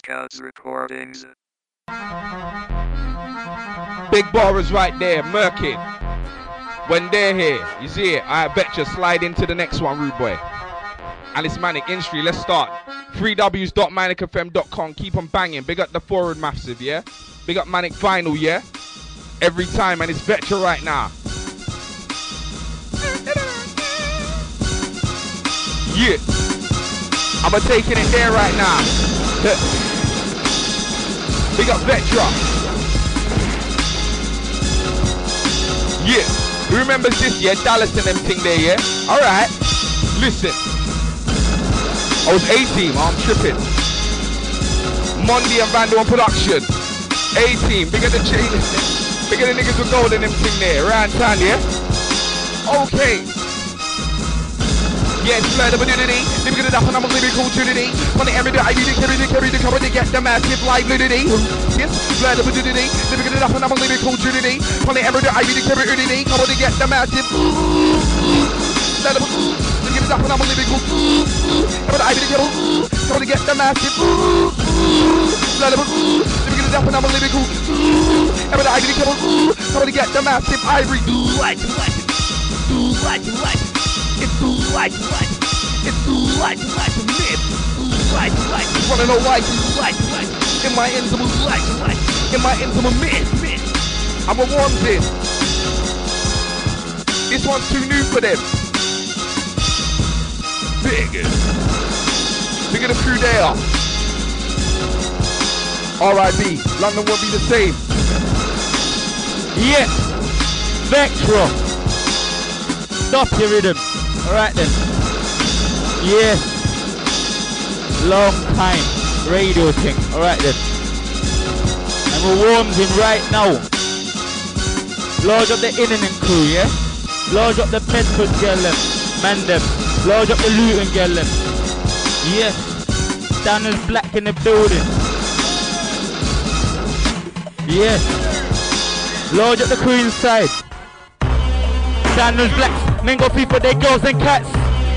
Scouts Recordings. Big bar is right there, murking. When they're here, you see it. I bet you slide into the next one, rude boy. Alice Manic Industry, let's start. 3ws.manicfm.com, keep on banging. Big up the forward massive, yeah? Big up Manic Vinyl, yeah? Every time, and it's Vetra right now. Yeah. I'm going to taking it there right now. Big up Vetra. Yeah. Who remembers this, yeah? Dallas and them thing there, yeah? Alright. Listen. I was 18, I'm tripping. Monday and Vandal production. 18, bigger the chain. Bigger the niggas with gold in them thing there. Around town, yeah? Okay. Yes, nudity. Never get it up and I'm a lyrical trinity. On the every day, I need to carry the carry the cover to get the massive live nudity. Yes, nudity. Never get it up and I'm a lyrical trinity. On the every day, I need to carry nudity. Cover to get the massive. A Never get it up and I'm a lyrical. Cover the ivy to carry. Cover to get the massive. A Never get it up and I'm a lyrical. The ivy to carry. Cover to get the massive ivory. Do like, like, do like, like. It's light, light. It's light to live. Wanna know why? Too light, light. In my light. In my mid, mid. I'm a this. One's too new for them. Big. Bigger the crew they are. R.I.B. London won't be the same. Yes. Vectro. Stop your rhythm. Alright then. Yes. Long time radio thing. Alright then. And we're warms in right now. Large up the internet crew, yeah? Large up the Bedford girl them. Man them. Large up the Luton girl them. Yeah. Yes. Daniel's black in the building. Yes. Large up the crew inside. Daniel's black. Got feet for girls and cats.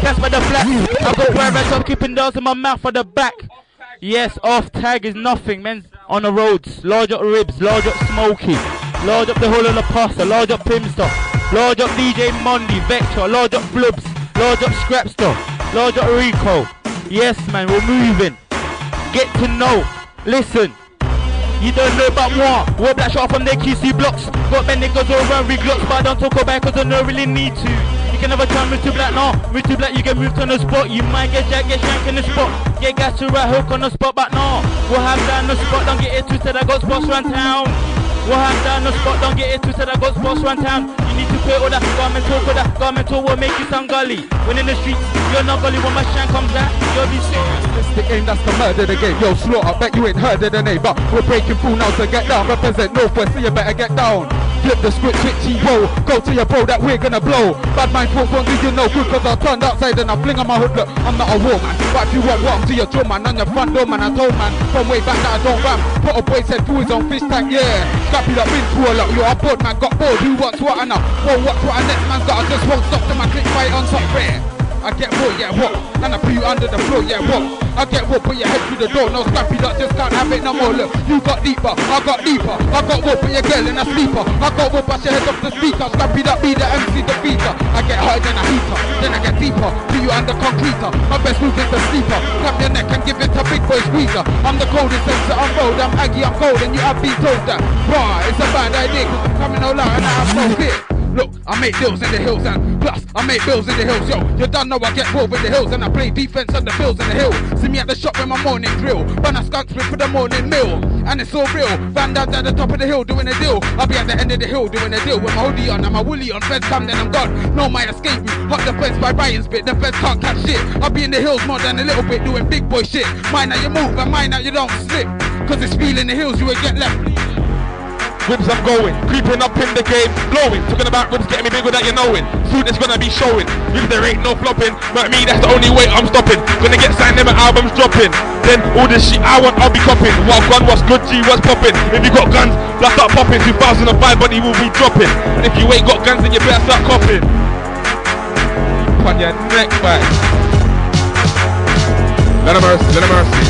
Cats by the flat. I got wires up keeping those in my mouth for the back. Yes, off tag is nothing, men on the roads. Large up ribs, large up smoky. Large up the whole of the pasta, large up Pimster. Large up DJ Monday, Vector, large up Flubs, large up Scrapster, large up Rico. Yes man, we're moving. Get to know. Listen. You don't know about moi. War black shot from their QC blocks. Got men niggas over and reglocks, but I don't talk about cause I don't really need to. You can never try move to black, no. Move to black, you get moved on the spot. You might get jack, get shank in the spot. Get gas to right hook on the spot, but no. We'll have down the spot, don't get it twisted. I got spots around town. We'll have down the spot, don't get it twisted. I got spots around town. You need to pay all that garment talk, all that garment talk will make you sound gully. When in the streets, you're not gully. When my shank comes out, you'll be serious. The aim, that's the murder the game. Yo, slaughter, bet you ain't heard of the name, but we're breaking through now to get down. Represent Northwest, so you better get down. Flip the script, twitchy, roll. Go to your bro that we're gonna blow. Bad mind talk won't do you no good, cause I turned outside and I fling on my hood. Look, I'm not a war man. But if you want what to your drum man on your front door, man, I told man from way back that I don't ram. Put a boy said his own fish tank, yeah. Scrappy that been through a lot. You're a bored man, got bored. Who wants what know? Well, what's what I next man's got? I just won't stop till my click fight on top fair. I get raw, yeah, what? And I put you under the floor, yeah, what? I get raw, put your head through the door, no scrappy that just can't have it no more. Look, you got deeper, I got deeper. I got raw, put your girl in a sleeper. I got raw, bust your head off the speaker. Scrappy that be the MC defeater. I get hard, then I heater, then I get deeper. Put you under concreter. My best move is the sleeper. Grab your neck and give it to big boy squeezer. I'm the coldest sensor, I'm bold, I'm Aggie, I'm cold, and you have been told that. Rah, it's a bad idea, cause I'm coming all out and I have no fear. Look, I make deals in the hills and plus I make bills in the hills. Yo, you don't know I get raw with the hills and I play defense on the bills in the hills. See me at the shop with my morning drill. but I skunk split for the morning meal. And it's all real. Van down at the top of the hill doing a deal. I'll be at the end of the hill doing a deal with my hoodie on and my woolly on. Feds come then I'm gone. No my escape route. Hot the fence by Ryan's bit. The feds can't catch shit. I'll be in the hills more than a little bit doing big boy shit. Mind how you move and mind how you don't slip. Cause it's feeling the hills you will get left. Whips I'm going, creeping up in the game, blowing. Talking about whips getting me big without you knowing. Soon it's gonna be showing. If there ain't no flopping, but me that's the only way I'm stopping. Gonna get signed, never albums dropping. Then all this shit I want, I'll be copying. What gun, what's good, G, what's popping? If you got guns, let's start popping. 2005, body will be dropping. And if you ain't got guns, then you better start copping. On your neck, back. Let mercy, let mercy.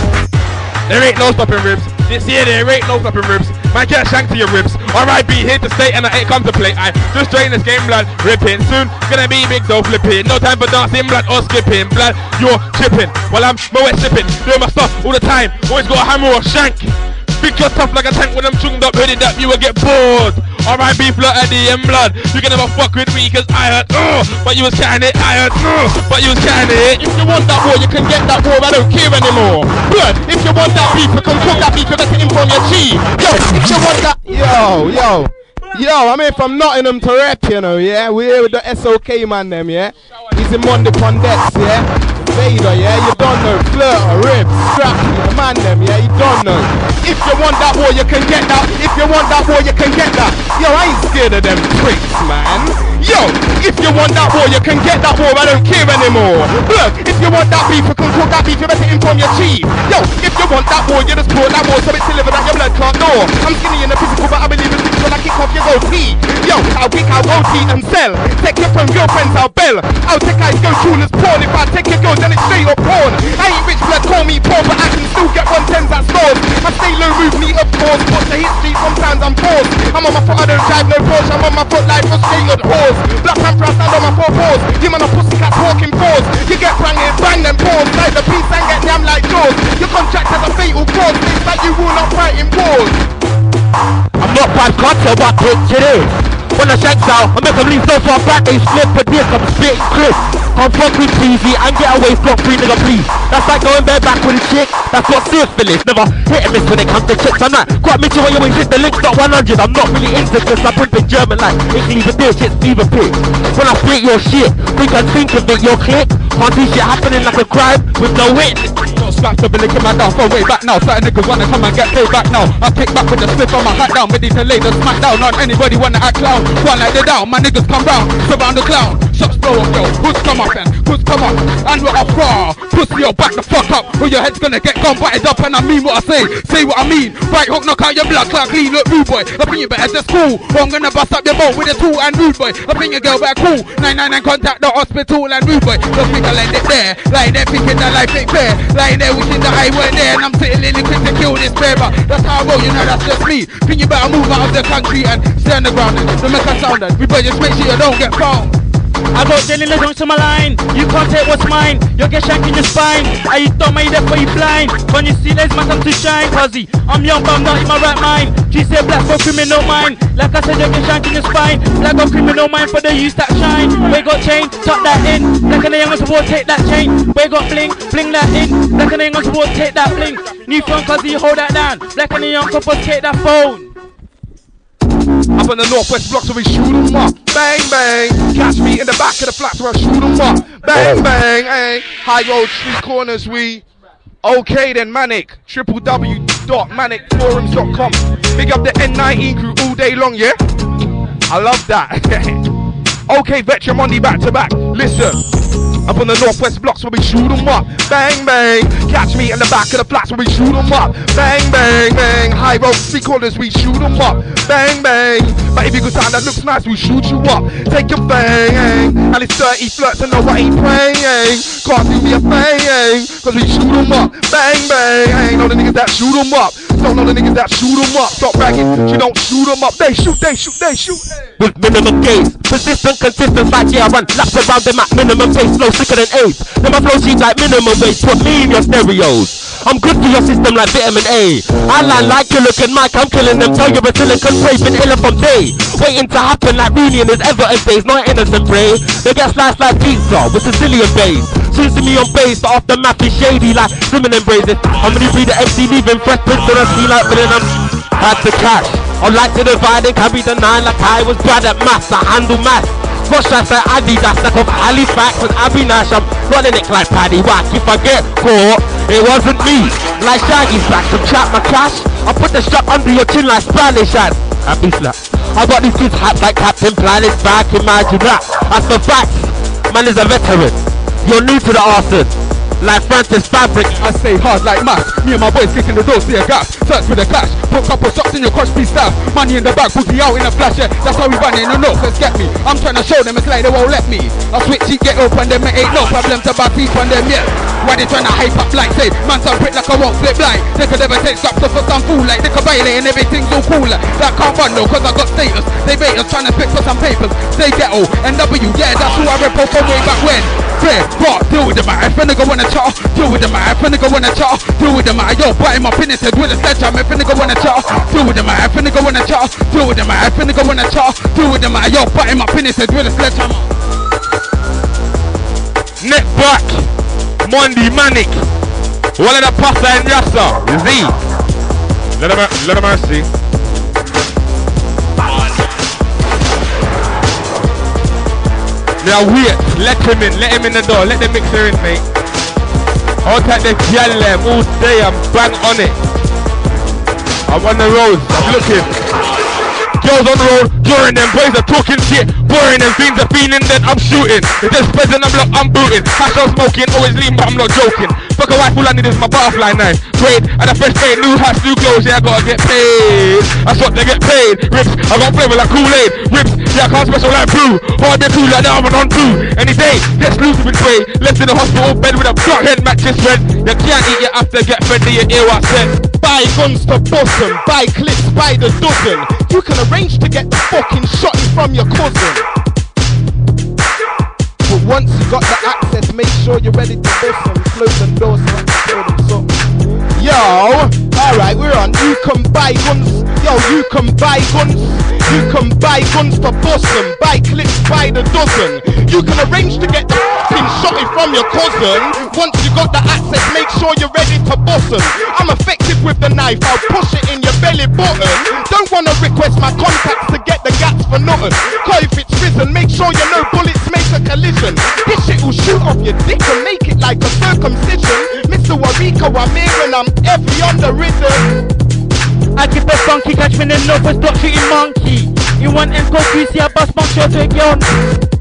There ain't no stopping ribs. This year there ain't no stopping ribs. Man, get shanked to your ribs. Alright, be here to stay and I ain't come to play. I just drain this game, blood. Ripping soon. Gonna be big though, flipping. No time for dancing, blood, or skipping. Blood, you're tripping. While I'm always sipping. Doing my stuff all the time. Always got a hammer or shank. Think you're tough like a tank when I'm chunged up, headed that you will get bored. R.I.B. Flirt Eddie and blood. You can never fuck with me cause I heard, uh, but you was carrying it, I heard, uh, but you was carrying it. If you want that war, you can get that war. I don't care anymore. Blood, if you want that beef, you can cook that beef. You better from your chief. Yo, if you want that, yo, yo. Yo, I'm here from Nottingham to rep, you know, yeah? We're here with the SOK man, them, yeah? He's in Monday Pondex, yeah? Vader, yeah, you don't know. Flirter, rib, strap, the man them, yeah, you don't know. If you want that war, you can get that. If you want that war, you can get that. Yo, I ain't scared of them tricks, man. Yo, if you want that war, you can get that war. I don't care anymore. Look, if you want that beef, you can cook that beef. You better inform your chief. Yo, if you want that war, you just pour that war so it's delivered that your blood can't know. I'm skinny in the physical, but I believe in things when I kick off your goatee. Yo, I'll kick out OT and sell. Take your friend, your friends, I'll bell. I'll take guys go cool as porn. If I take your girls, then it's straight up porn. I ain't rich blood, call me poor, but I can still get one tens at stores. I stay low, move me up course, but the history sometimes I'm forced. I'm on my foot, I don't drive no Porsche. I'm on my foot like frustrated horse. Black Panther, I stand on my four paws. You man a pussycat walking paws. You get banging, eh, bang them paws. Like the peace and get damn like jaws. Your contract has a fatal clause. Things like you will not fight in pause. I'm not bad content, but picture this. When the shanks out, I make them leave so far back, they slip a disc, I'm spitting crisp. Come fuck with TV and get away from free nigga please. That's like going bare back with a chick, that's what syphilis. Never hit and miss when it comes to chicks, I'm not quite mention when you ain't the link's not 100. I'm not really into this, I print in German like it's either this, it's either pick. When I spit your shit, think I think of it, your click. Can't see shit happening like a crime with no witness. Got slapped to Billy my down for way back now. Certain niggas wanna come and get paid back now. I kick back with the slip on my hat down, ready to lay the smack down on anybody wanna act clown. One like they down, my niggas come round, surround the clown. Shots blow up, yo. Who's come up and who's come up? And we're up raw. Pussy, yo, back the fuck up. Or your head's gonna get gone, batted up, and I mean what I say. Say what I mean. Right hook, knock out your blood clot, clean, look rude boy. I think you better just cool. Or I'm gonna bust up your boat with a tool and rude boy. I think your girl better cool. 999 contact the hospital and rude boy. Just think I let it there. Like they're thinking that life ain't fair. Like they're wishing that I weren't there. And I'm sitting in the quick to kill this. But that's how I roll, you know, that's just me. Think you better move out of the country and stay on the ground and to make a sound. And we better just make sure you don't get found. I got Jenny Legends to my line. You can't take what's mine. You'll get shanked in your spine. Are you dumb? Are you deaf? Are you blind? When you see there's my time to shine. Cuzzy, I'm young, but I'm not in my right mind. She said black for criminal mind. Like I said, you'll get shanked in your spine. Black on criminal mind for the use that shine. We got chain, tuck that in. Black and the young support, take that chain. We got bling, bling that in. Black and the young support, take that bling. New phone, cuzzy, hold that down. Black and the young support, take that phone. Up in the northwest blocks where we shoot shoot 'em up. Bang, bang. Catch me in the back of the flats where I shoot 'em up. Bang, bang, hey. High road, street corners, we. Okay then, Manic. www.manicforums.com. Big up the N19 crew all day long, yeah? I love that. okay, Veteran Monday back to back. Listen. Up on the northwest blocks where we shoot 'em up. Bang, bang. Catch me in the back of the flats where we shoot 'em up. Bang, bang, bang. High road, three corners, we shoot 'em up. Bang, bang. But if you got something that looks nice, we shoot you up. Take your bang. And it's 30 flirts and no, I ain't praying. Can't do me a thing. Cause we shoot 'em up. Bang, bang. Know the niggas that shoot 'em up. Don't know the niggas that shoot 'em up. Stop bragging. You don't shoot 'em up. They shoot, they shoot, they shoot. with minimum gains. Persistent, consistent, like yeah, I run laps around them at minimum pace, flow sicker than AIDS. Then my flow sheet like minimum wage, put me in your stereos. I'm good for your system like vitamin A. I line like you looking Mike, I'm killing them. Tell you a silicon prey, been iller from day. Waiting to happen like Reunion is ever Everton days, not innocent prey. They get sliced like pizza with Sicilian base. See me on base, off the map is shady like swimming in brazen. Many breed the MC leaving fresh prints on a sea like filling them? Um, had to cash. I like to divide and carry the nine like I was bad at maths. I handle maths. Got shots like Adidas, like of Halifax and Abbey Nash. I'm running it like Paddy Whack. If I get caught, it wasn't me. Like Shaggy's back, some trap my cash. I put the strap under your chin like Spanish ass. Happy slap. I got these kids hats like Captain Planet's back. Imagine that. That's the facts. Man is a veteran. You're new to the arson. Like Francis Fabric. I stay hard like mass. Me and my boys kicking the door, see a gap. Search for the clash. Put a couple shots in your crush piece staff. Money in the back, boogie out in a flash. Yeah, that's how we run it. No, no, let's get me. I'm trying to show them it's like they won't let me. I switch it, get open, them it ain't no problem to back teeth on them, yeah. Why they trying to hype up like say, man, some brick like I won't flip like. They could never take off for some fool like they could bail it and everything's all cool. Like. That can't run no, cause I got status. They bait us trying to pick for some papers. Stay ghetto, NW, yeah, that's who I rep from way back when. Fair, but deal with the man. If a nigga wanna chat, deal with the man. If a nigga wanna deal with the man. Yo, him up head with a sledgehammer. If a nigga wanna chat, deal with the man. If a nigga wanna deal with the man. If a nigga wanna deal with the man. Yo, him up head with a sledgehammer. Neck back. Monday Manic. One of the pasta and. You see? Let him, let him see. Now wait, let him in, let him in the door, let the mixer in, mate. I'll take the them all day, I'm bang on it. I'm on the road, I'm looking. Girls on the road, during them boys are talking shit, boring them fiends are feeling, that I'm shooting. If there's present, I'm locked, I'm booting. Hash out smoking, always lean, but I'm not joking. Fuck a wife, all I need is my butterfly knife. Great, and a fresh paint, new house, new clothes, yeah, I gotta get paid. That's what they get paid. Rips, I got flavor like Kool-Aid. Rips, yeah, I can't special like blue. Hard be cool like that, I'm on two. Any day, gets loose with way. Left in the hospital bed with a block head mattress red. You can't eat it after get fed, do you hear what I said? Buy guns to bust 'em, buy clips by the dozen. You can arrange to get the fucking shot from your cousin. But once you got the access, make sure you're ready to bust 'em. Close the door so I them something. Yo, alright, we're on. You can buy guns. Yo, you can buy guns. You can buy guns to bust 'em, buy clips by the dozen. You can arrange to get the fucking shotty from your cousin. Once you got the access, make sure you're ready to 'em. I'm effective with the knife, I'll push it in your belly button. Don't wanna request my contacts to get the gats for nothing. Cause if it's risen, make sure you know bullets make a collision. This shit will shoot off your dick and make it like a circumcision. Mr. Wariko, I'm here and I'm heavy on the rhythm. I keep it funky, catch me in the northwest block shooting monkey. You want ends go greasy, I bust bunk shot a gun.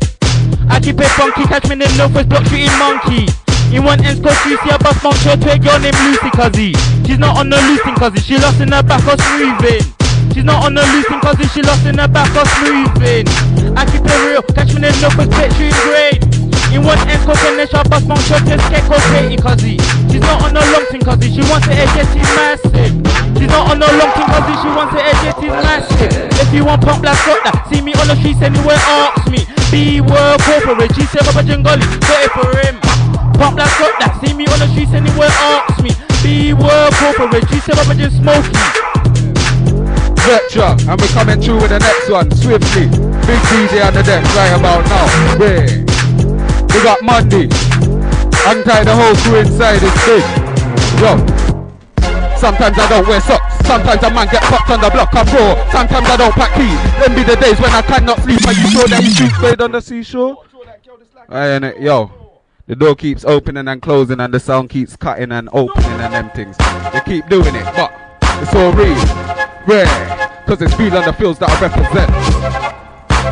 I keep it funky, catch me in the northwest block shooting monkey. You want ends go greasy, I bust bunk shot to a girl named Lucy Cuzzy. She's not on the loosing cuzzy, she lost in her back or smoothing. She's not on the loosing cuzzy, she lost in her back or smoothing. I keep it real, catch me in the northwest block shooting great. You want finish, I bust to a scarecrow Katie cuzzy. She's not on the long thing cuzzy, she wants to edge, she's massive. She's not on no long thing cause she wants to edge she's massive If you want pump black got that See me on the streets anywhere ask me Be world corporate She said Papa Jingoli Got it for him Pump black got that See me on the streets anywhere ask me Be world corporate She said Papa Jing Smokey Vectra, and we're coming through with the next one swiftly. Big DJ on the deck right about now. Yeah. We got Monday. Untie the whole crew inside this thing. Yo. Sometimes I don't wear socks. Sometimes a man get fucked on the block. I'm raw. Sometimes I don't pack keys. Them be the days when I cannot sleep. Are you sure that you shoot spade on the seashore? And it, yo, the door keeps opening and closing, and the sound keeps cutting and opening and them things. They keep doing it, but it's all real, rare, cause it's real on the fields that I represent.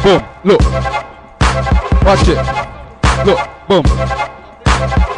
Boom, look, watch it, look, boom.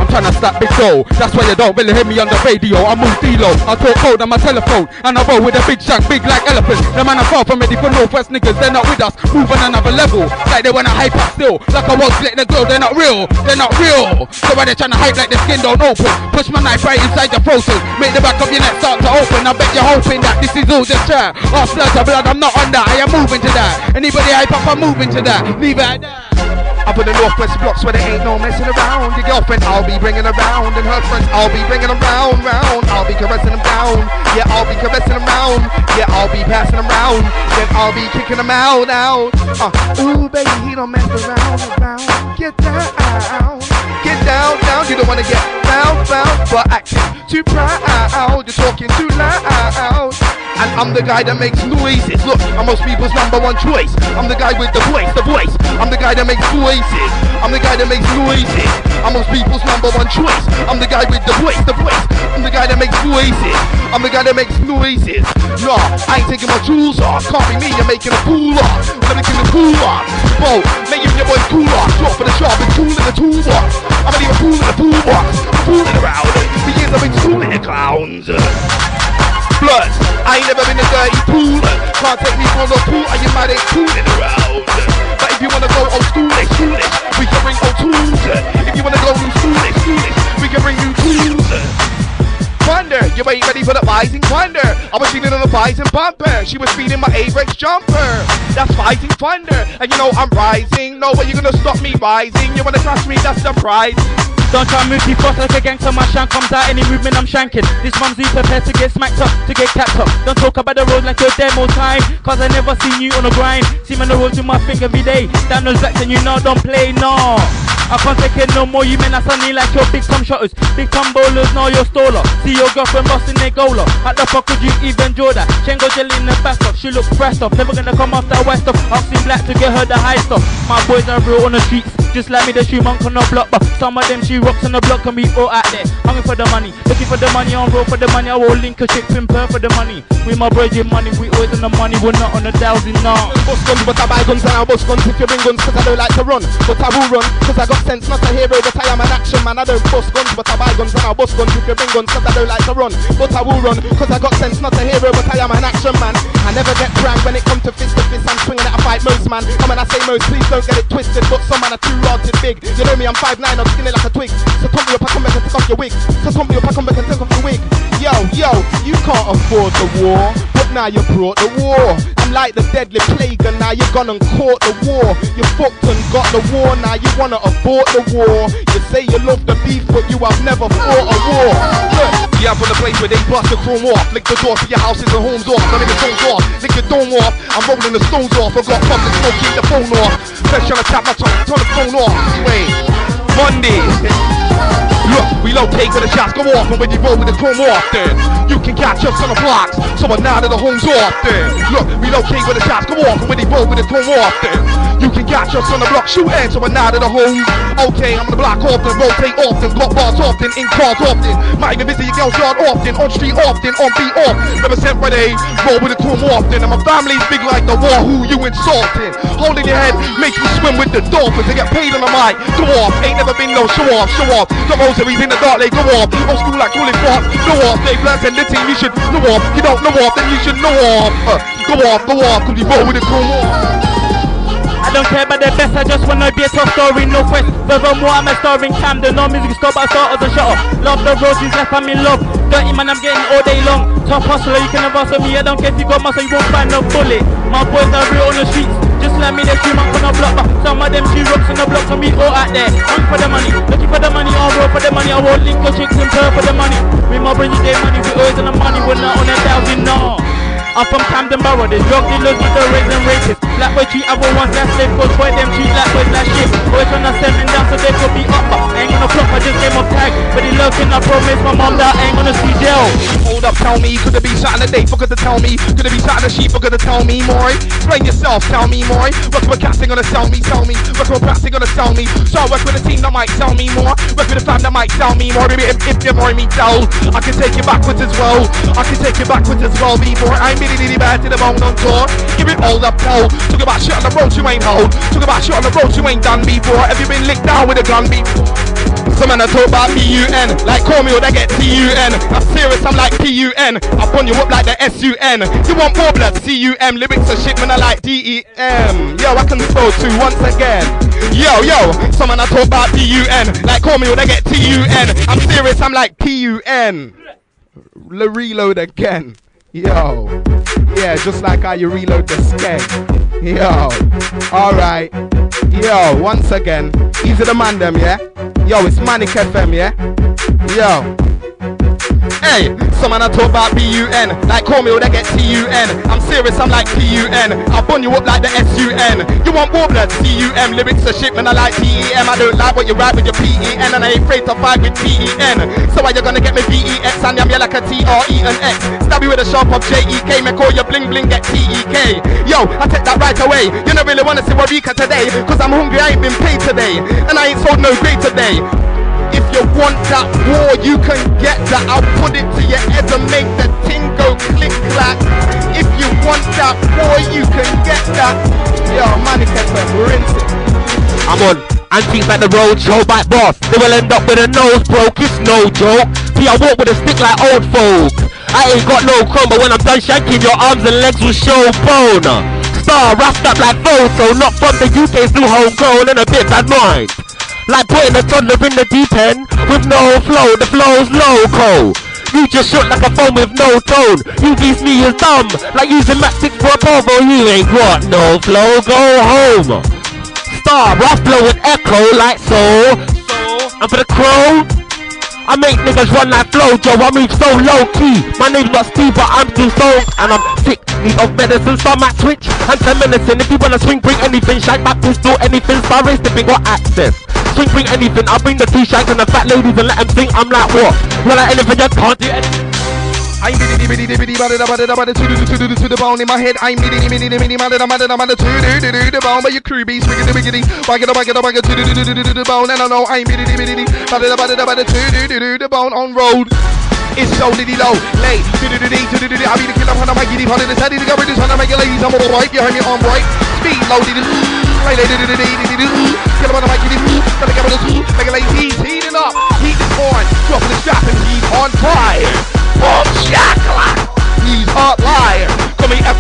I'm trying to stack big dough. That's why you don't really hear me on the radio. I move D-Lo. I talk code on my telephone. And I roll with a big shank, big like elephant. The man I far from ready for Northwest niggas. They're not with us. Move on another level. Like they wanna hype us still. Like I won't split the girl. They're not real. They're not real. So why they trying to hype like the skin don't open? Push my knife right inside your throat. Make the back of your neck start to open. I bet you're hoping that this is all just chat. Oh, splash of blood. I'm not on that. I am moving to that. Anybody hype up, I'm moving to that. Leave it at that. Up in the northwest blocks where there ain't no messing around. Your girlfriend I'll be bringing around, and her friends I'll be bringing around, round. I'll be caressing them down. Yeah, I'll be caressing them round. Yeah, I'll be passing them round. Then I'll be kicking them out, out. Uh, ooh, baby, he don't mess around, around. Get down, get down, down. You don't wanna get found, found. but acting too proud. You're talking too loud. I'm the guy that makes noises. Look, I'm most people's number one choice. I'm the guy with the voice, the voice. I'm the guy that makes voices. I'm the guy that makes noises. I'm most people's number one choice. I'm the guy with the voice, the voice. I'm the guy that makes voices. I'm the guy that makes noises. Nah, I ain't taking my jewels off. Can't be me, you're making a fool off. I'm making a cool off. Bro, making your boy cool off. Drop for the job and tool in the toolbox. I'ma leave a fool in toolbox. I'm fooling around. For years I've been schooling the clowns. Bloods, I ain't never been a dirty pool. Can't take me for no pool, and you might ain't fooling around. But if you wanna go old school, they schoolish. We can bring old tools. If you wanna go new school, they schoolish. We can bring new tools. Wonder, you ain't ready for the rising thunder. I was feeling on the rising bumper. She was feeding my Apex jumper. That's fighting thunder. And you know I'm rising. No way you gonna stop me rising. You wanna crush me, that's the prize. Don't try move too fast like a gangster. My shank comes out any movement I'm shanking. This mumsy prepared to get smacked up, to get capped up. Don't talk about the road like your demo time. Cause I never seen you on the grind. See me on the road to my finger every day. Down those blacks and you know don't play no. I can't take it no more, you men are sunny like your big tom shotters. Big tom bowlers, now your staller. See your girlfriend busting their goaler. At the fuck could you even draw that? Chengo jelly in the back off, she look pressed off. Never gonna come off that west off. Asking black to get her the high stuff. My boys are real on the streets. Just like me, the shoe monk on the block, but some of them she rocks on the block and we all out there. Hungry for the money, looking for the money, on roll for the money. I will link a chick pimper for the money. We my boys get money, we always on the money, we're not on the thousand, no. Bust guns, but I buy guns and I bust guns if you bring guns, cause I don't like to run. But I will run, cause I got sense, not a hero, but I am an action man. I don't bust guns, but I buy guns and I bust guns if you bring guns, cause I don't like to run. But I will run, cause I got sense, not a hero, but I am an action man. I never get cranked when it comes to fist to fist, I'm swinging at a fight most man. And when I say most, please don't get it twisted, but some man are too rotted big. You know me, I'm 5'9, I'm skinny like a twig. So pump me up, I come back and take off your wig. So pump me up, I come back and take off your wig. Yo, yo, you can't afford the war, but now you brought the war. I'm like the deadly plague, and now you're gone and caught the war. You fucked and got the war, now you wanna abort the war. You say you love the beef, but you have never fought a war. Look, Yeah, I'm from the place where they bust the chrome off. Lick the door to your houses and homes off. I mean the phones off. Lick your dome off. I'm rolling the stones off. I got public smoke, keep the phone off. Fresh trying to tap my tongue, turn the phone off. Wait, Monday. Look, we locate where the shots go off, and when you roll with the chrome off, then you can catch us on the blocks. So we now that the home's off, then look, we locate where the shots go off, and when they roll with the chrome off, then you can catch us on the block, shoot in, so now that the home. Okay, I'm on the block often, rotate often, block bars often, in cars often. Might even visit your girl's yard often, on street often, on beat off. Represent where they roll with the chrome often, and my family's big like the war. Who you insulting? Holding your head makes me swim with the dolphins. They get paid on the mic. Go off, ain't never been no show off, show off. The rosaries in the dark, they go off. Old school like cooling pop, go off. They bless and the team, you should know off. You don't know off, then you should know off. Uh, go off, go off, cause you roll with the off. I don't care about the best, I just wanna be a top story, no quest. Furthermore, I'm a star in Camden, no music stop, I start as a shut. Love the roses, left I'm in love. Dirty man, I'm getting all day long. Top hustler, you can never me. I don't care if you got muscle, you won't find no bullet. My boys are real on the streets. Just like me, they shoot up on the block, but some of them she rocks on the block, and we all out there. Looking for the money, looking for the money, all roll for the money. I won't link your chicks and purr for the money. We my bring you get money, we always on the money, we're not on a thousand, no. I'm from Camden Borough, the drug dealers with the raising rapists. Black boy treat other ones that's slave, cause boy them treat black boys like shit. Boys tryna send me down so they could be up, but ain't gonna flop, I just came off tag. But he lurking, I promise my mom that I ain't gonna see jail. Hold up, tell me, could it be something today? Forgot to tell me, could it be something a sheep? Forgot to tell me, more. Explain yourself, tell me, more. Work with cats, they gonna sell me, tell me. Work with rats, they gonna sell me. So I work with a team that might sell me more. Work with a fam that might sell me more. If, if you're more me tell, I can take you backwards as well. I can take you backwards as well, B-boy. I'm really, really bad to the bone on tour. Give it all up, pal. Talk about shit on the road you ain't hold. Talk about shit on the road you ain't done before. Have you been licked down with a gun before? Some man I talk about B-U-N Like call me or they get T-U-N I'm serious, I'm like P-U-N I bun you up like the S-U-N You want more blood? C-U-M Lyrics are shit when I like D-E-M Yo, I can throw two once again Yo, yo Some man I talk about B-U-N Like call me or they get T-U-N I'm serious, I'm like P-U-N Reload again Yo Yeah, just like how you reload the skeg Yo Alright Yo, once again Easy the man them, yeah? Yo, it's Manic FM, yeah? Yo. Hey, some man I talk about B-U-N Like call me or they get T-U-N I'm serious, I'm like P-U-N I'll bun you up like the S-U-N You want more blood? C-U-M Lyrics are shit, man, I like T-E-M I don't like what you write with your P-E-N And I ain't afraid to fight with P-E-N So why you gonna get me V-E-X And I'm like a T-R-E-N-X Stab you with a sharp of J-E-K Make all your bling bling get T-E-K Yo, I take that right away. You don't really wanna see Warika today Cause I'm hungry, I ain't been paid today. And I ain't sold no grade today if you want that war, you can get that. I'll put it to your head and make the ting go click clack. If you want that war, you can get that. Yo, we're into it. I'm on. And things like the road show by boss, they will end up with a nose broke, it's no joke. See, I walk with a stick like old folk. I ain't got no chrome, but when I'm done shanking, your arms and legs will show bone. Star, wrapped up like photo, not from the UK, still homegrown and a bit bad mind. Like putting a toddler in the deep end with no flow, the flow's loco. You just shook like a phone with no tone. You beat me as dumb, like using 6 for a Volvo. You ain't got no flow, go home. Star, blow with echo like so. And for the crow, I make niggas run like Flojo. I move so low key. My name's not Steve, but I'm still so and I'm sick. Need of medicine, some at Twitch and some menacing. If you wanna swing, bring anything. Shank my pistol, anything. Star race, the big got access. Swing, bring anything. I'll bring the two shanks and the fat ladies and let them think I'm like what? Well, like anything, you can't do anything. I'm bitty bitty bitty bitty bada bada bada to the to the to the bone in my head. I'm bitty bitty bitty bada bada bada to the to the bone. But your crew be wiggity wiggity, bugger the bugger the bugger to the to the to the bone. And I know I'm bitty bitty bada bada bada to the to the bone on road. It's so litty low, lay to the to the to the I'll be the killer the mic, giddy on the side, the cover this on the mic, ladies, I'm all right, you heard me on right, speed low, diddy, the he's heating up, on, dropping he's on fire. He's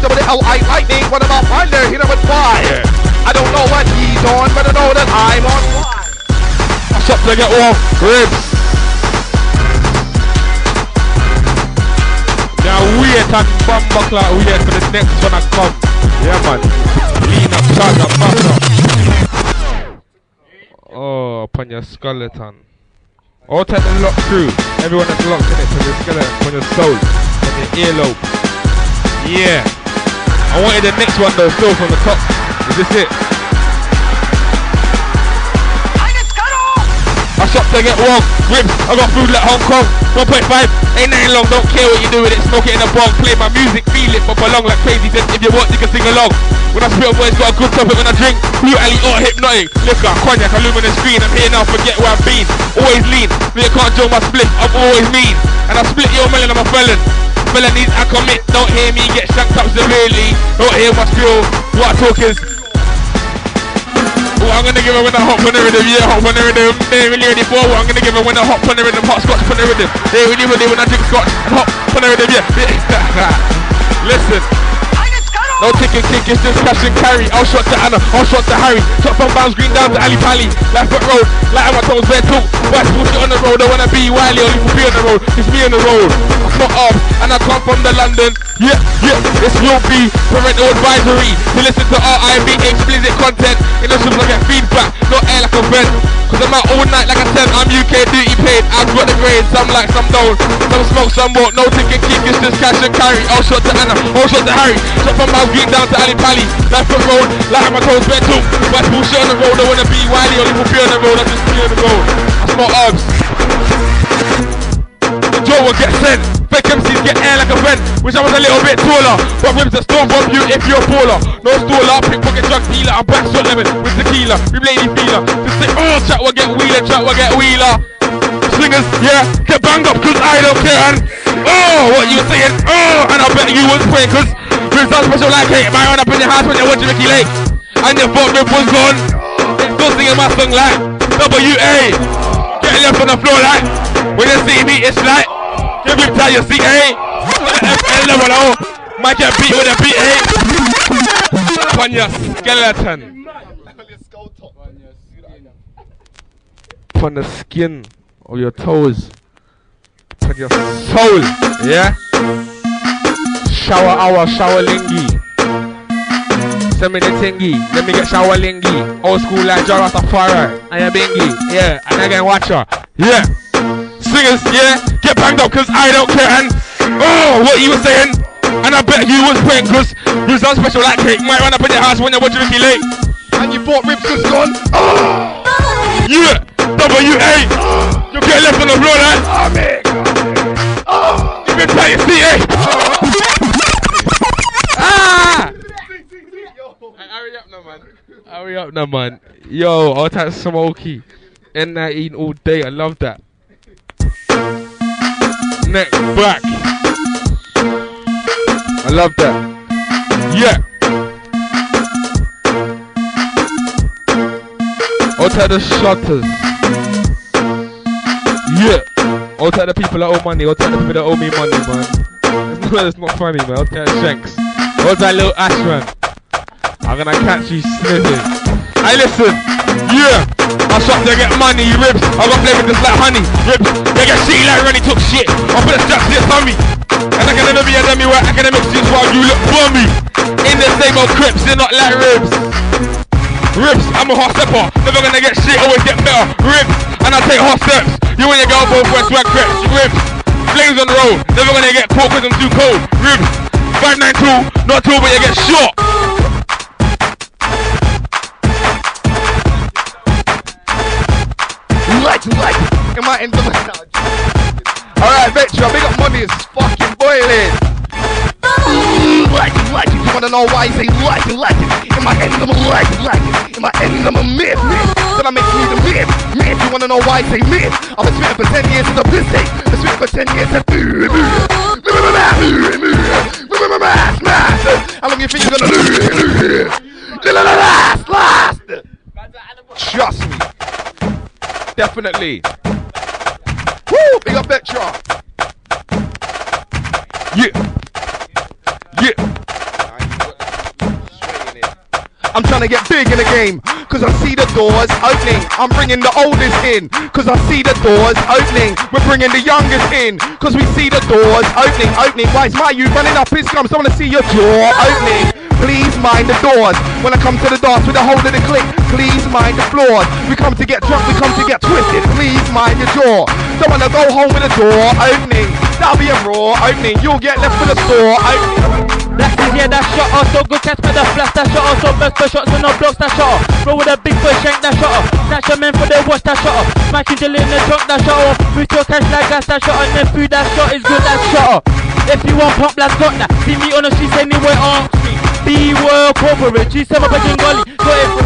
with lightning. What about thunder? Fire. I don't know what he's on, but I know that I'm on fire. Shot to get off. Ribs. Now wait and bumper clock wait for the next one to come. Yeah man. Up. Oh, upon your skeleton. All time the lock crew. Everyone that's locked in it from your skeleton, from your soul, from your earlobe. Yeah. I wanted the next one though, still from the top. Is this it? I shot to get wrong. Ribs, I got food like Hong Kong. 1.5, ain't nothing long. Don't care what you do with it. Smoke it in a bong. Play my music, feel it, but belong like crazy. Then if you want, you can sing along. When I spit a voice, got a good topic when I drink. Blue alley or hypnotic. Liquor, cognac, luminous screen. I'm here now, forget where I've been. Always lean. Me, you can't join my split. I'm always mean. And I split your melon, I'm a felon. Felonies I commit. Don't hear me get shanked up severely. Don't hear my skill. What I talk is. What I'm gonna give her when I hop on the rhythm, yeah, hop on the rhythm. They really ready for what I'm gonna give her when I hop on the rhythm, hot scotch on the rhythm. They really ready when I drink scotch and hop on the rhythm, yeah. Listen. No ticket kick, it's just cash and carry. I'll shot to Anna, I'll shot to Harry. Top from Bounds Green down to Ally Pally. Life at road, like my toes bare talk. White bullshit on the road, I wanna be Wiley, only for be on the road. It's me on the road. It's not up, and I come from the London. Yeah, yeah, this will be parental advisory. To listen to R.I.B. explicit content. In the shoes I get feedback, not air like a vent. Cause I'm out all night like I said, I'm UK duty paid. I've got the grades, some like, some don't. Some smoke, some won't. No ticket kick, it's just cash and carry. I'll shot to Anna, I'll shot to Harry. Shot from Bounds Green down to Ally Pally. Life at road, like my toes bare too. White bullshit on the road, I wanna be Wiley, only for be on the road. I just be on the road. That's not herbs. Joe will get sent. Fake MCs get air like a vent. Wish I was a little bit taller. But rims that still bomb you if you're a baller. No staller, pickpocket drug dealer. I'm back shot lemon with tequila. We lady feeler. Just say, oh, chat will get wheeler, chat will get wheeler. Swingers, yeah, get banged up cause I don't care. And oh, what you saying? Oh, and I bet you was pray cause rims are special like hate. My run up in your house when you're watching Ricki Lake. And your thought rib was gone. Still singing my song like WA. Get left on the floor like when you see me, it's like give me see A. FN level O. Might get beat with a BA. On your skeleton. On the skin of your toes. On your soul. Yeah? Shower hour, shower lingy. Send me the tingy, let me get shower lingy. Old school like Jara Safari. And a bingy, yeah, and again watcher. Yeah. Singers, yeah, get banged up cause I don't care. And oh what you were saying and I bet you was praying cause you sound special like cake might run up in your house when you're watching Ricki Lake And you thought ribs was gone. Oh, Yeah W-A You get left on the floor like oh, man You can play your CA Ah! Hurry up now man. Hurry up now man. Yo, all that Smokey. N19 all day, I love that Neck back I love that Yeah All Out to the shutters. Yeah. Out to the people that owe money. Out to the people that owe me money, man. No, it's not funny, man. Out to the shanks. Out to that little Ashman. I'm gonna catch you sniffing. Hey, listen. Yeah. I shop to get money, ribs. I got flavor just like honey, ribs. They get shitty like Ronnie took shit. I put a strap to on me. And I can never be a dummy where academics is while you look bummy. In the same old crips, they're not like ribs. Ribs, I'm a hot stepper. Never gonna get shit, always get better. Ribs, and I take hot steps. You and your girl both wear swag creps. Ribs, flames on the road. Never gonna get caught cause I'm too cold. Ribs, 592, not two, but you get shot. Like, like, in my end of my Alright, Vetro, big up money is fucking boiling. Like it, like it, you wanna know why I say like it, like it In my end, I'm a like it, like it In my end, I'm a myth, myth Then I make me the myth, myth You wanna know why I myth I've been spitting for 10 years a piss take Been spitting for 10 years since How long you think you're gonna last, last Trust me Definitely. Woo, big up Vetro Yeah. Yeah. I'm trying to get big in the game, cause I see the doors opening. I'm bringing the oldest in, cause I see the doors opening. We're bringing the youngest in, cause we see the doors opening, opening. Why is my youth running up his scums? I wanna see your jaw opening. Please mind the doors. When I come to the dance with the hold of the click, please mind the floors. We come to get drunk, we come to get twisted. Please mind your jaw. Don't wanna go home with a door opening. That'll be a raw opening. You'll get left with a store opening. Black is yeah, that shot off, so good catch by the flash, that shot off, so best for shots and no blocks, that shot off. Roll with a big boy shank, that shot off. Snatch a man for the watch, that shot off. Smack Angel in the trunk, that shot off. Move your cash like gas, that shot on then food, that shot is good, that shot off. If you want pop, lads got that. See me on the streets anywhere, ask me. Be World corporate, G7 up a jingoli, got it for.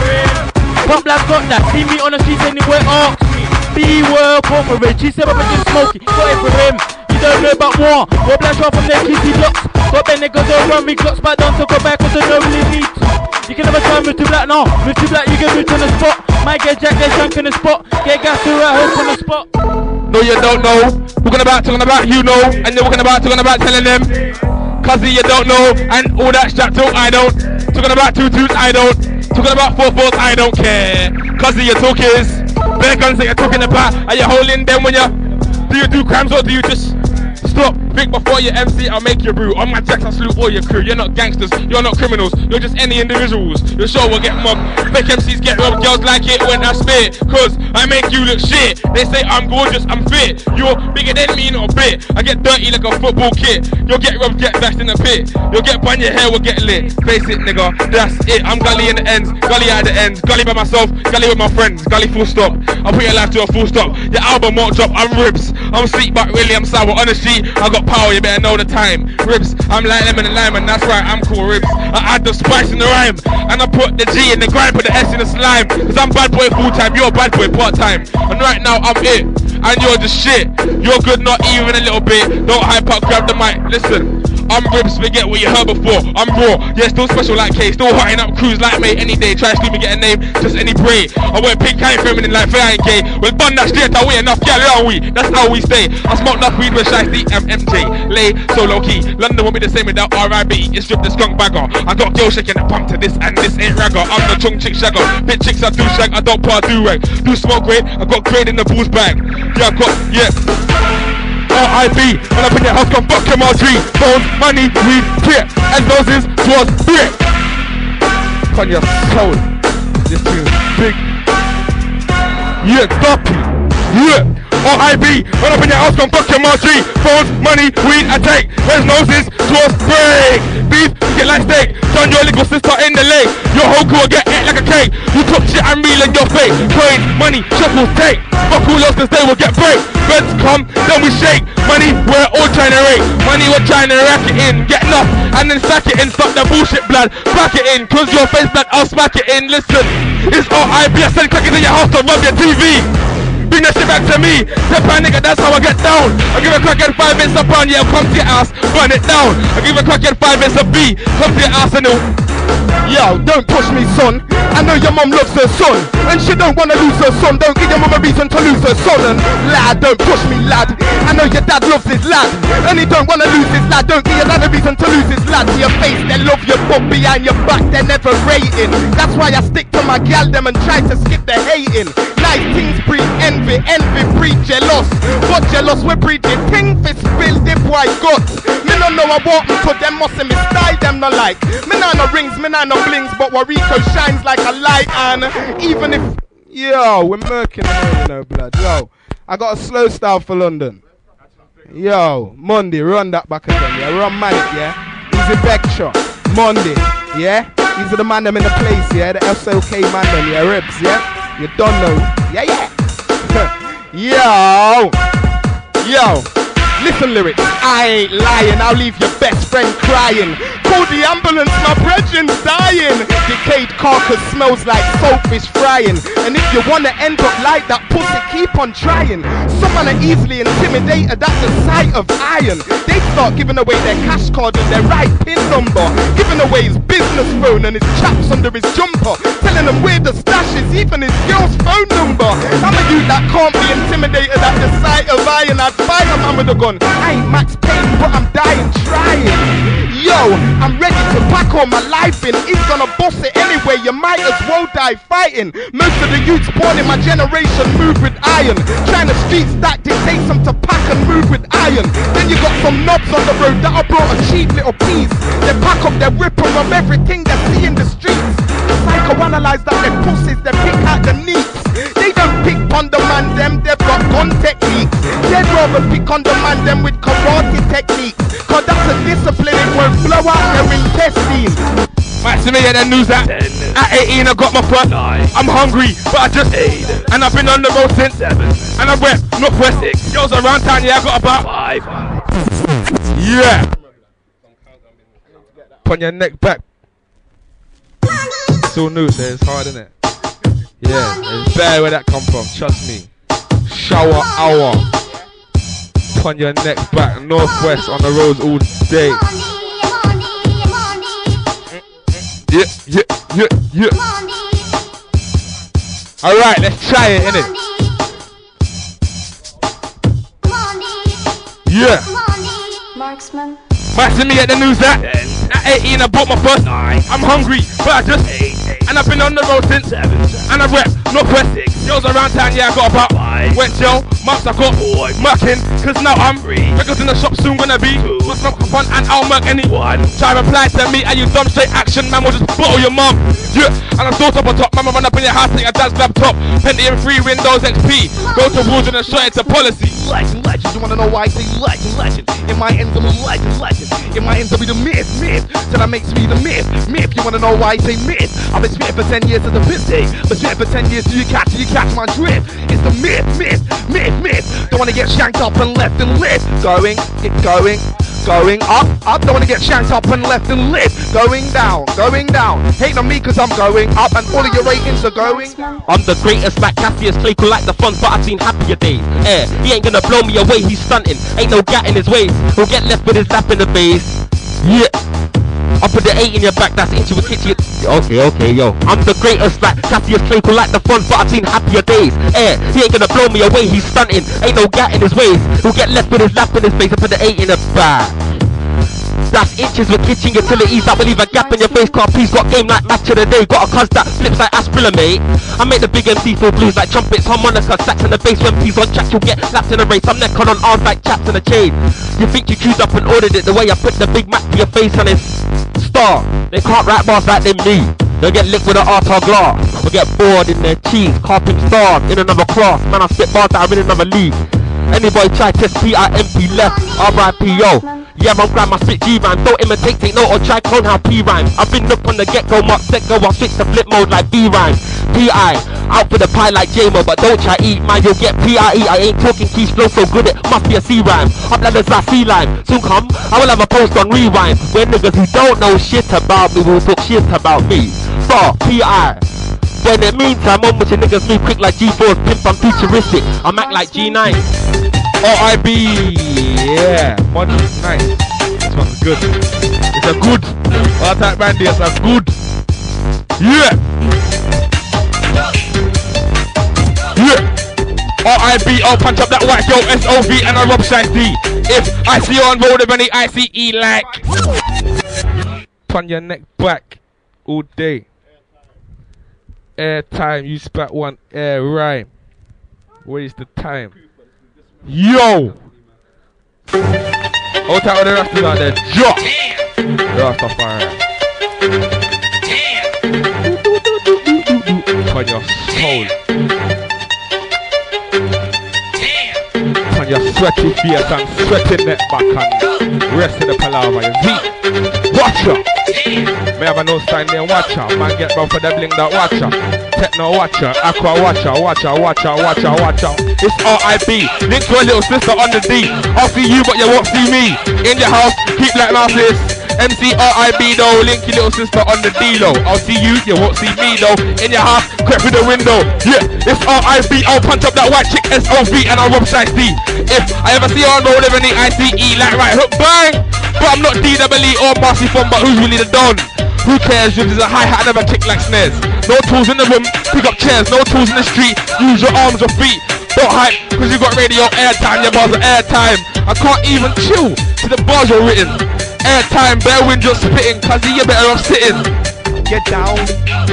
Pop, lads got that. See me on the streets anywhere, ask me. Be World corporate, G7 up a jing smoky, got it for him. You don't know about war. What black off from their kitty blocks. Got Ben niggas all run me clocks back down to go back cause I don't really need to. You can never try and move to black now. Move to black, you can move to the spot. Might get jack, get shank in the spot. Get gas to right hope on the spot. No, you don't know. We're about, talking about, you know. And you're talking about, talking about telling them. Cause you don't know. And all that strap too, I don't. Talking about two twos, I don't. Talking about four fours, I don't care. Cause your talk is. Bear guns that you're talking about. Are you holding them when you. Do you do crimes or do you just. Stop, think before you MC, I'll make you brew. On my tracks, I salute all your crew. You're not gangsters, you're not criminals, you're just any individuals. Your show will get mobbed. Fake MCs get robbed, girls like it when I spit. Cause I make you look shit. They say I'm gorgeous, I'm fit. You're bigger than me, not a bit. I get dirty like a football kit. You'll get robbed, get bashed in the pit. You'll get bun, your hair will get lit. Face it, nigga, that's it. I'm gully in the ends, gully at the ends, gully by myself, gully with my friends, gully full stop. I'll put your life to a full stop. Your album won't drop, I'm ribs. I'm sweet, but really I'm sour. Honestly, I got power, you better know the time. Ribs, I'm like lemon and lime, and that's right, I'm cool ribs. I add the spice in the rhyme, and I put the G in the grind, put the S in the slime. Cause I'm bad boy full time, you're a bad boy part time. And right now I'm it, and you're just shit. You're good, not even a little bit. Don't hype up, grab the mic, listen. I'm ribs, forget what you heard before. I'm raw, yeah, still special like K. Still hotting up crews like me any day. Try to scream and get a name, just any bray. I wear pink, I ain't feminine like fair, I ain't gay. Well, done that straight away, enough, yeah, are we? That's how we stay. I smoke enough weed with Shiesty and MJ. Lay, so low key. London won't be the same without RIB. It's drip the skunk bagger. I got girls shaking the pump to this, and this ain't ragger. I'm the chung chick shagger. Bit chicks, I do shag, I don't part do rag. Do smoke grade, I got grade in the booze bag. Yeah, I got, yeah. R.I.B. When up in your house, come fuck your MRG. Phones, money, weed, clear. And noses towards brick. On your soul. This tune's big. Yeah, dopey. Yeah. R.I.B. Run up in your house, come fuck your MRG. Phones, money, weed, I take. Where's noses towards break. Beef, get like steak. Turn your little sister in the leg. Your whole crew will get ate like a cake. You talk shit and reel in your face. Coin, money, shuffle, take. Fuck all else, cause they will get break. Beds come, then we shake. Money, we're all trying to rake. Money, we're trying to rack it in. Get enough, and then sack it in. Stop the bullshit, blood. Back it in, cause your face blood, I'll smack it in. Listen, it's R.I.B. I send crackers in your house to rub your TV. Bring that shit back to me. Step on nigga, that's how I get down. I give a crack crackhead five minutes a pound, yeah, come to your ass, burn it down. I give a crack crackhead five minutes a B, come to your ass and it'll Yo, don't push me, son. I know your mom loves her son, and she don't wanna lose her son. Don't give your mom a reason to lose her son. And lad, don't push me, lad. I know your dad loves his lad, and he don't wanna lose his lad. Don't give your dad a reason to lose his lad. To your face, they love your but behind your back, they're never rating. That's why I stick to my gal them and try to skip the hating. Nice things breed envy, envy breed jealous. But jealous we breed the thing for spill the boy guts. Me no know I walk me to them must me style them no like. Me no no rings, me nah no blings, but Warrico shines like a light and even if Yo, we're murking here, you know, blood. Yo, I got a slow style for London. Yo, Monday, run that back again, yeah. Run Manic, yeah. Easy Vector, Monday, yeah. These are the man them in the place, yeah. The SOK man them, yeah. Ribs, yeah. You don't know, yeah, yeah. Yo, yo. Listen lyrics, I ain't lying, I'll leave your best friend crying. Call the ambulance, my brethren's dying. Decayed carcass smells like saltfish frying. And if you wanna end up like that pussy, keep on trying. Someone are easily intimidated at the sight of iron. They start giving away their cash card and their right pin number. Giving away his business phone and his chaps under his jumper. Telling them where the stash is, even his girl's phone number. I'm a youth that can't be intimidated at the sight of iron. I'd a man with a gun. I ain't Max Payne, but I'm dying trying. Yo, I'm ready to pack all my life in. He's gonna boss it anyway. You might as well die fighting. Most of the youths born in my generation move with iron. Trying to street stack dictates them to pack and move with iron. Then you got some knobs on the road that are brought a cheap little piece. They pack up their ripper of everything they see in the streets. Psychoanalyze that their pussies, they pick out the neats. They don't pick on the man them, they've got gun techniques. They'd rather pick on the man them with karate techniques. Cause that's a discipline, it won't blow out their intestines. Right, so get that news that at 18 I got my first. I'm hungry, but I just ate. And I've been on the road since seven. And I went northwest six. Girls around town, yeah, I got about five. Yeah. Put your neck back. It's all new, so it's hard, isn't it? Yeah, it's bad where that come from. Trust me. Shower hour. Put your neck back. Northwest on the roads all day. Yeah, yeah, yeah, yeah. All right, let's try it, innit? Yeah. Marksman. Matching me at the news that at 18 I bought my first. I'm hungry, but I just ate. Hey. And I've been on the road since seven. And I rep Northwest six. Girls around town, yeah, I got about five. Wet gel, marks I got boy, mucking, cause now I'm free. Records in the shop soon gonna be. Must smoke for fun and I'll murk anyone. Try reply to me and you dumb straight action, man will just bottle your mum. Yeah, and I'm thought up on top. Mama run up in your house, take your dad's laptop. Pentium 3 Windows XP. Go to Woods and shot it to policy. Legend, legend, you wanna know why I say legend, legend? In my ends, I'm a legend, legend. In my ends, I'll be the myth, myth. Till I makes me the myth, myth. You wanna know why I say myth? I've been spitting for 10 years a piss day. But spitting for 10 years, do you catch it? You catch my drift? It's the myth, myth, myth, myth. Don't wanna get shanked up and left and lit. Going, get going. Going up, up, don't wanna get shanked up and left and lit. Going down, going down. Hate on me cause I'm going up and all of your ratings are going. I'm the greatest like Cassius Clay, cool like the funds, but I've seen happier days. Eh, he ain't gonna blow me away, he's stunting. Ain't no gat in his waist. He'll get left with his lap in the face. Yeah. I put the eight in your back, that's into a kitchen. Okay, okay, yo. I'm the greatest like Cassius Clay, cool like the funds, but I've seen happier days. Eh, he ain't gonna blow me away, he's stunting. Ain't no gat in his waist. He'll get left with his lap in his face. I put the eight in the back. That's inches with kitchen utilities that will leave a gap in your face. Car piece got game like match of the day. Got a cuz that flips like Asprilla, mate. I make the big MC feel blues like trumpets, harmonica, sax and the bass. When P's on track, you'll get laps in a race. I'm neck on arms like chaps in a chain. You think you queued up and ordered it the way I put the big Mac to your face on his star. They can't rap bars like they me. They'll get licked with an art or glass. They'll get bored in their cheese. Carping stars in another class. Man, I spit bars that are in another league. Anybody try to test P-I-M-P left, R-I-P-O. Yeah, man, grab my spit G rhyme. Don't imitate, take note, or try clone how P rhyme. I've been up on the get go, mark set go, I'll switch to flip mode like B rhyme. P-I, out for the pie like J-Mo, but don't try eat, man, you'll get P-I-E. I ain't talking keys flow so good, it must be a C rhyme. Up like C line. Soon come, I will have a post on rewind. Where niggas who don't know shit about me will talk shit about me. For P-I. In the meantime, I'm your niggas move quick like G4s, pimp, I'm futuristic. I'm act like G9. R.I.B. Yeah, Monday night. This one's good. It's a good. All type Randy, it's a good. Yeah. Yeah. R.I.B. I'll punch up that white yo, S.O.V. and I rob d If I see you on road, of any I-C-E like. Turn your neck back all day. Airtime, you spat one air rhyme. Where is the time? Yo! Hold tight with the Rastas out there. Drop! Rastafari. On your soul. On your sweaty face and sweaty neck back and rest in the palaver. Z. Watch out! Me have a no sign there, watch out. Man get round for the bling that watch out. Techno watch out, aqua watch out, watch out, watch out, watch out, watch out. It's R.I.B. Link to a little sister on the D. I'll see you, but you won't see me. In your house, keep like mouthless. MC-R-I-B though, link your little sister on the D low. I'll see you, you won't see me though. In your house, creep through the window. Yeah, it's RIB. I'll punch up that white chick S-O-V and I'll rob D. If I ever see her on road with any I-C-E, like right hook bang. But I'm not D-double-E or Marcy Fun, but who's really the Don? Who cares if there's a hi-hat never kick like snares? No tools in the room, pick up chairs, no tools in the street, use your arms or feet. Don't hype, cause you got radio airtime, your bars are airtime. I can't even chill till the bars are written. Airtime, bare wind just spitting, cause you're better off sitting. Get down.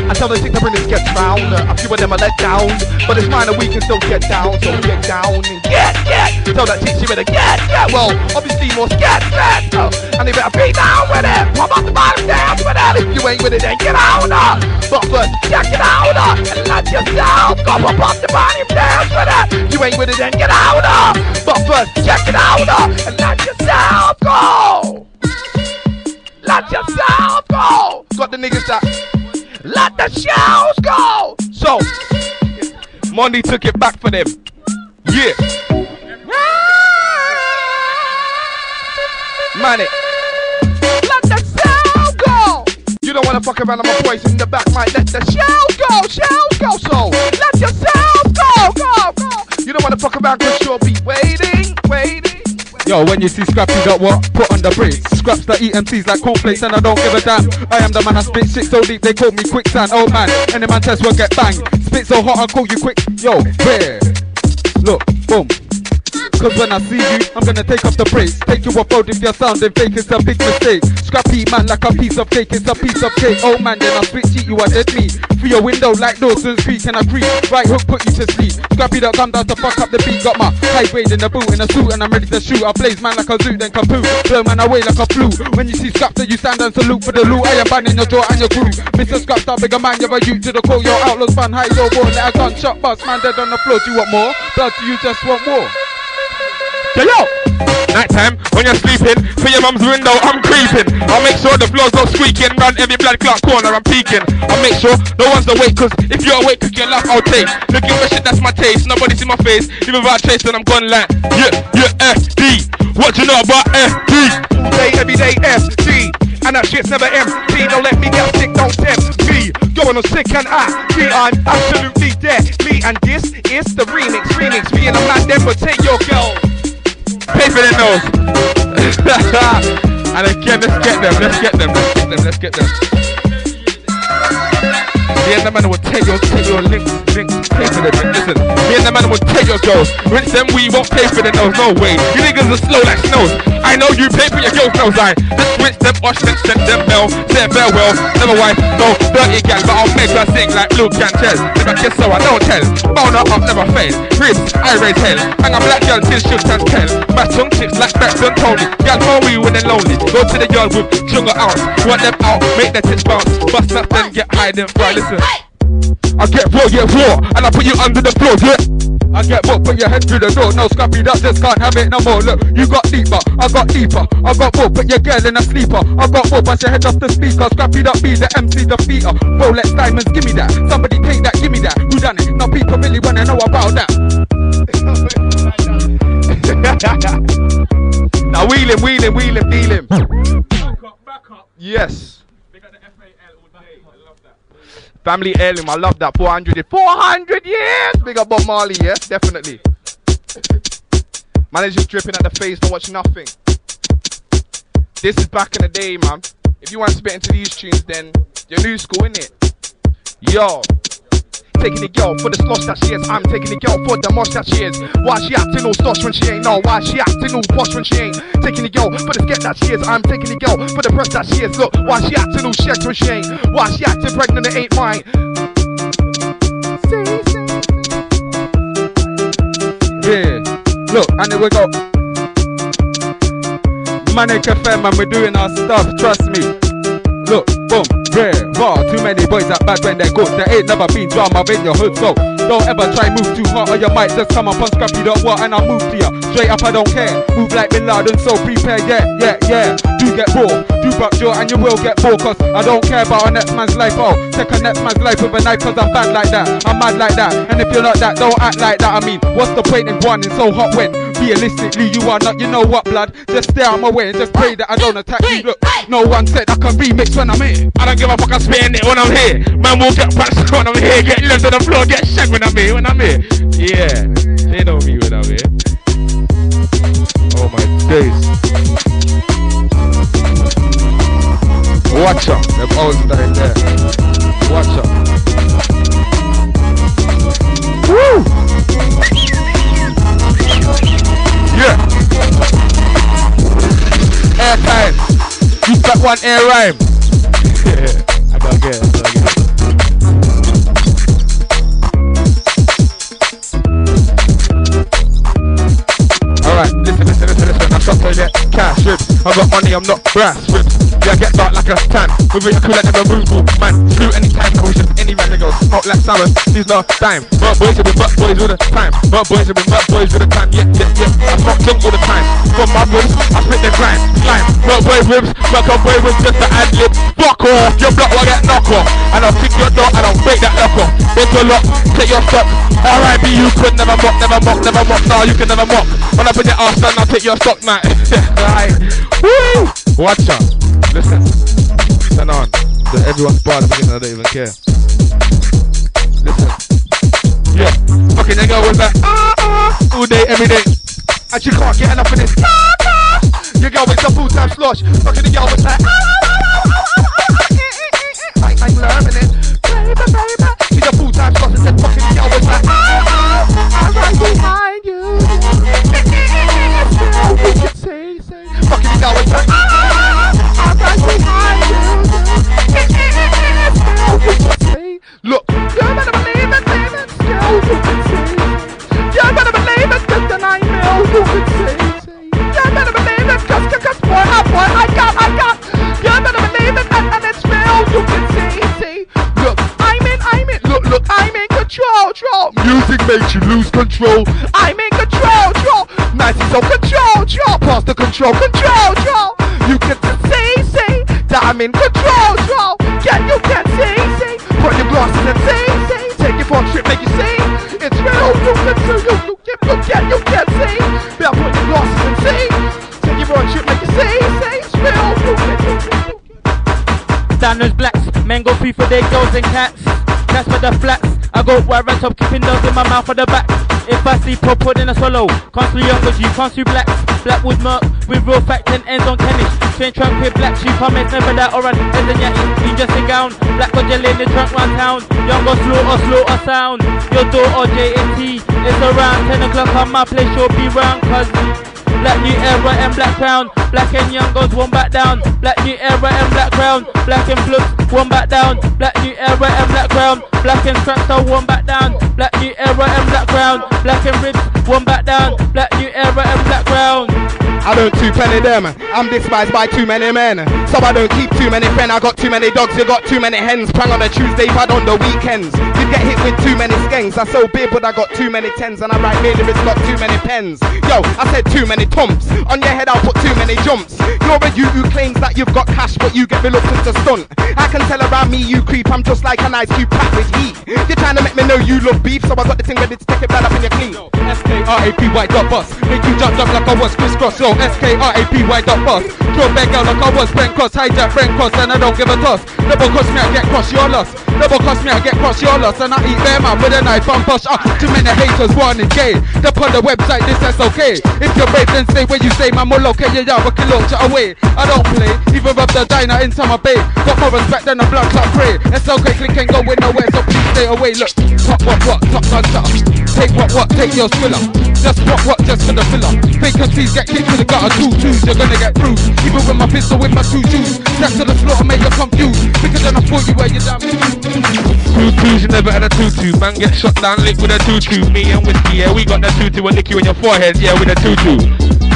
I tell the to bring this get round. A few of them are let down. But it's mine and we can still get down. So get down and get, get. Tell that chick she better get, get. Well, obviously more scat. Uh, and they better be down with it. Pop up the bottom dance with it. If you ain't with it, then get out. Uh. But first, check it out. Uh, and let yourself go up the bottom dance with it. You ain't with it, then get out. Uh. But first, check it out. Uh, and let yourself the shells go. So Money took it back for them. Yeah. Man it. Let the shell go. You don't wanna fuck around on my voice in the back, might let the show go, shells go. So let yourself go, go, go. You don't wanna fuck around cause you'll be waiting, waiting. Yo, when you see Scrappy got what? Put on the brakes. Scraps that eat MCs like cornflakes and I don't give a damn. I am the man I spit shit so deep they call me quicksand. Oh man, any man test will get banged. Spit so hot I call you quick. Yo, where? Look, boom. Cause when I see you, I'm gonna take off the brakes. Take you off oh, road if you're sounding fake, it's a big mistake. Scrappy man like a piece of cake, it's a piece of cake. Oh man, then I switch it, you are dead me. Through your window like Dawson's Creek and I creep. Right hook put you to sleep. Scrappy that come down to fuck up the beat. Got my high grade in the boot in a suit and I'm ready to shoot. I blaze man like a zoo, then kapoo. Blow man away like a flu. When you see Scraps that you stand and salute for the loot. I am banning your jaw and your crew. Mr. Scraps, that bigger man, you're a youth to the core. Your outlaws fun, high your boy, let a gunshot bust. Man dead on the floor, do you want more? Blood, do you just want more? Yo, yo! Nighttime, when you're sleeping, for your mum's window, I'm creeping. I'll make sure the floor's not squeaking, run every blood clot corner, I'm peeking. I'll make sure no one's awake, cause if you're awake, cook your laugh, I'll take. Look Looking for shit, that's my taste, nobody see my face. Even if I chase, then I'm gone like, yeah, yeah, FD. What you know about FD? Day, every day, FD. And that shit's never empty. Don't let me get sick, don't tempt me. Going on sick and I, me, I'm absolutely dead. Me and this is the remix, remix. Me and the man, then will take your girl. And again, let's get them, let's get them, let's get them, let's get them. Me and the man will take your, take your links, links, pay for them. Listen, me and the man will take your girls. Rinse them, we won't pay for the nose, no way. You niggas are slow like snows. I know you pay for your girls' nose, I just rinse them, wash them, send them mail, say farewell. Never wife, no dirty gal, but I'll make her sing like Luke Sanchez. Never kiss so I don't tell. Bound her up, never fail. Ribs, I raise hell. Hang a black girl till she can tell. My tongue chips like Braxton Tony. Gal phone we when they're lonely. Go to the yard with sugar out. Want them out, make their tits bounce. Bust up then get high then fry. Listen. I get raw, yeah raw, and I put you under the floor, yeah. I get what, put your head through the door. No scrappy, that just can't have it no more. Look, you got deeper, I got deeper. I got more, put your girl in a sleeper. I got more, bust your head off the speaker. Scrappy, that be the MC defeater. Rolex diamonds, give me that. Somebody take that, give me that. Who done it? Now people really wanna know about that. now wheel him, wheel him, wheel him, deal him. Yes. Family heirloom, I love that. 400 years. 400 years! Big up Bob Marley, yeah? Definitely. Man is just dripping at the face, don't watch nothing. This is back in the day, man. If you want to spit into these tunes, then you're new school, innit? Yo. Taking the girl for the slush that she is. I'm taking the girl for the mosh that she is. Why she acting all stosh when she ain't? No, why she acting all posh when she ain't? Taking the girl for the sketch that she is. I'm taking the girl for the press that she is. Look, why she acting all shit when she ain't? Why she acting pregnant? It ain't mine. Yeah. Look, and here we go. Manic FM and we're doing our stuff, trust me. Look, boom, yeah, raw. Too many boys that bad when they're good. There ain't never been drama in your hood, so don't ever try move too hard or you might just come up on scrappy dot what and I'll move to ya. Straight up, I don't care. Move like Bin Laden, so prepare, yeah, yeah, yeah. Do get bored, do buck jaw and you will get bored, cause I don't care about a next man's life. Oh, take a next man's life with a knife, cause I'm bad like that. I'm mad like that. And if you're not that, don't act like that. I mean, what's the point in wanting so hot when realistically you are not, you know what, blood? Just stay out my way and just pray that I don't attack you. Look, no one said I can remix when I'm here. I don't give a fuck, I'm spitting it when I'm here. Man will get back when I'm here, get left on the floor, get shagged when I'm here, when I'm here. Yeah, they know me when I'm here. Oh my days. Watch out, them old style there. Watch out. Airtime. You got one air rhyme. I gotta get it. I gotta get it. Alright, listen, listen, listen, listen. I shot toilet, cash, ribs. I got money, I'm not brass, ribs. Yeah, I get dark like a tan. With it, cool like move, move, man. Shoot anytime, no, just any man that goes smoke like salmon. These no time. But boys will be butt boys all the time. But boys will be butt boys all the time. Yeah, yeah, yeah. I smoke junk all the time. From my ribs, I spit the grind. Slime. But boy ribs, but a boy ribs just to ad lib. Fuck off, your block will get knock off. And I'll kick your door and I'll break that lock off. Into lock, take your stock. R.I.P. You could never mock, never mock, never mock. Nah, you can never mock. When I put your ass down, I'll take your stock, man. right. Woo! Watch out. Listen. Turn on. So everyone's bar at the beginning, I don't even care. Listen. Yeah. Fucking girl was like, ah, ah, all day, every day. And she can't get enough of this. Ah, ah. Your girl is a full-time slush. Fucking the girl was like, ah, ah, ah, ah, ah, ah, eh, eh, eh, eh. I, I'm learning it. Baby, baby. She's a full-time slush and said, fucking the girl was like, ah, ah, ah, I'm right behind you. Eh, eh, eh, eh, can say, say. Fucking the girl was like, ah, ah, ah, Look, you better believe it, you better believe it, know you it, cause, cause, cause, I got, I got. You better believe it, and, and it's real, you can say, say. Look, I'm in, I'm in, look, look, I'm in control, control. Music makes you lose control. I'm in control, control. Nice is on control, control. Pass the control, control, control. You can I'm in control, control. Yeah, you can say, say. Put your glasses and say, say. Take it for a trip, make you say. It's real, you can say, you, you can, you can, you can say. Better put your glasses and say. Take it for a trip, make you say, say. It's real, you can, you can, you can. Standards blacks, men go free for their girls and cats. That's for the flats. I go where I top, keeping those in my mouth for the back. If I see put in a swallow. Can't see youngers, you can't see blacks. Blackwood Merc with real fact and ends on Kenny. Train trunk with black shoe comments, never that or an head and yet you just a gown. Black got jelly in the trunk round town. Younger slow or slow or sound. Your door or JNT is around 10 o'clock on my place, you'll be round cause. Black new era and black crown. Black and young goes one back down. Black new era and black crown. Black and flux one back down. Black new era and black crown. Black and tractor one back down. Black new era and black crown. Black and ribs one back down. Black new era and black crown. I don't two penny them. I'm despised by too many men. So I don't keep too many friends. I got too many dogs. You got too many hens. Prang on a Tuesday, pad on the weekends. Get hit with too many skanks. I so big, but I got too many tens. And I write me lyrics, got too many pens. Yo, I said too many tumps. On your head, I'll put too many jumps. You're a you who claims that you've got cash, but you get reluctant to stunt. I can tell around me you creep. I'm just like an ice cube packed with heat. You're trying to make me know you love beef, so I got the thing ready to stick it right up in your clean. S-K-R-A-P-Y dot bus. Make you jump jump like I was Kris Kross. Yo, S-K-R-A-P-Y dot bus. Throw back out like I was Ben Cross. Hijack Ben Cross and I don't give a toss. Never cost me, I get cross your loss. Never cost me, I get cross your loss. And I eat bear man with a knife and push. Uh, too many haters warning gay. They on the website, this is okay. If you're brave, then stay where you say, man, more okay, yeah, yeah, we can launch it away. I don't play, even rub the diner in Summer Bay. Got more respect than a blood clot pray. It's okay, click ain't going nowhere, so please stay away. Look, top what what, top gun shutter. Take what what, take your thriller. Just what what, just for the filler. Vacancies get kicked to the gutter. Two twos, you're gonna get bruised. Even with my pistol, with my two shoes. Strapped to the floor, make you confused. Bigger than I thought you were, you damn. Two twos, you never had a two two. Man get shot down, lick with a two two. Me and whiskey, yeah, we got the two two. And lick you in your forehead, yeah, with a two two.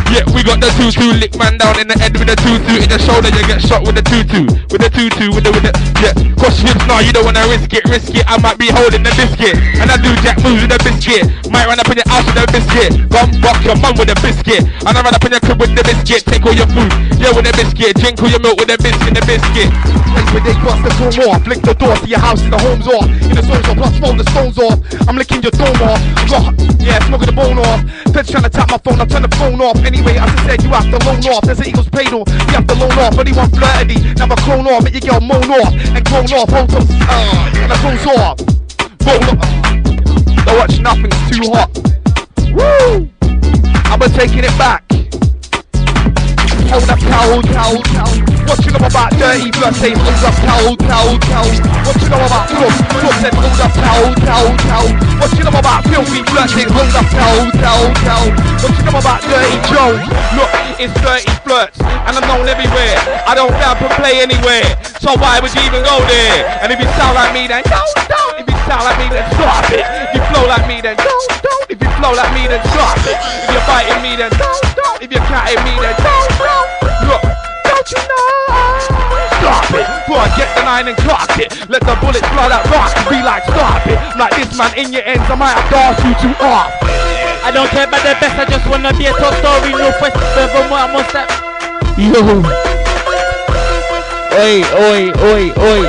Yeah, we got the two. Lick man down in the head with two two. In the shoulder, you get shot with two two. With two two, with the with the yeah. Cross hips now, you don't wanna risk it, risk it. I might be holding the biscuit, and I do jack moves with a biscuit. Might run up in your house with a biscuit. Gun box your mum with a biscuit, and I run up in your crib with the biscuit. Take all your food, yeah, with a biscuit. Drink all your milk with a biscuit, the biscuit. Place where they bust the storm off. Lick the door to your house the home's off. In the zones off, plus phone the stones off. I'm licking your dome off. Yeah, smoking the bone off. Feds trying to tap my phone, I turn the phone off. Anyway, I said, you have to loan off. There's an Eagles paid. You have to loan off. Anyone flirty, never clone off. Make your girl moan off and grown off. Hold up, uh, and I goes off. Roll up. Don't watch nothing, it's too hot. Woo! Been taking it back. Hold up, towel, towel, towel. What you know about dirty blood? Hold up, towel, towel, towel. What you know about floss? Floss said hold up, towel, towel, towel. What you know about filthy blood? Hold up, towel, towel, towel. What you know about dirty Joe? Look, it's dirty flirts, and I'm known everywhere. I don't rap and play anywhere, so why would you even go there? And if you sound like me, then don't, don't. If you sound like me, then stop it. If you flow like me, then don't, don't. If you flow like me, then stop it. If you're biting me, then don't, don't. If you're catting me, then don't, don't. Look, don't you know? Stop it. Boy, get the nine and clock it. Let the bullets fly that rock. Be like, stop it. Like this man in your ends, I might have to you to off. I don't care about the best, I just wanna be a top story. No quest, furthermore, I must have. Yo. Oi, oi, oi, oi.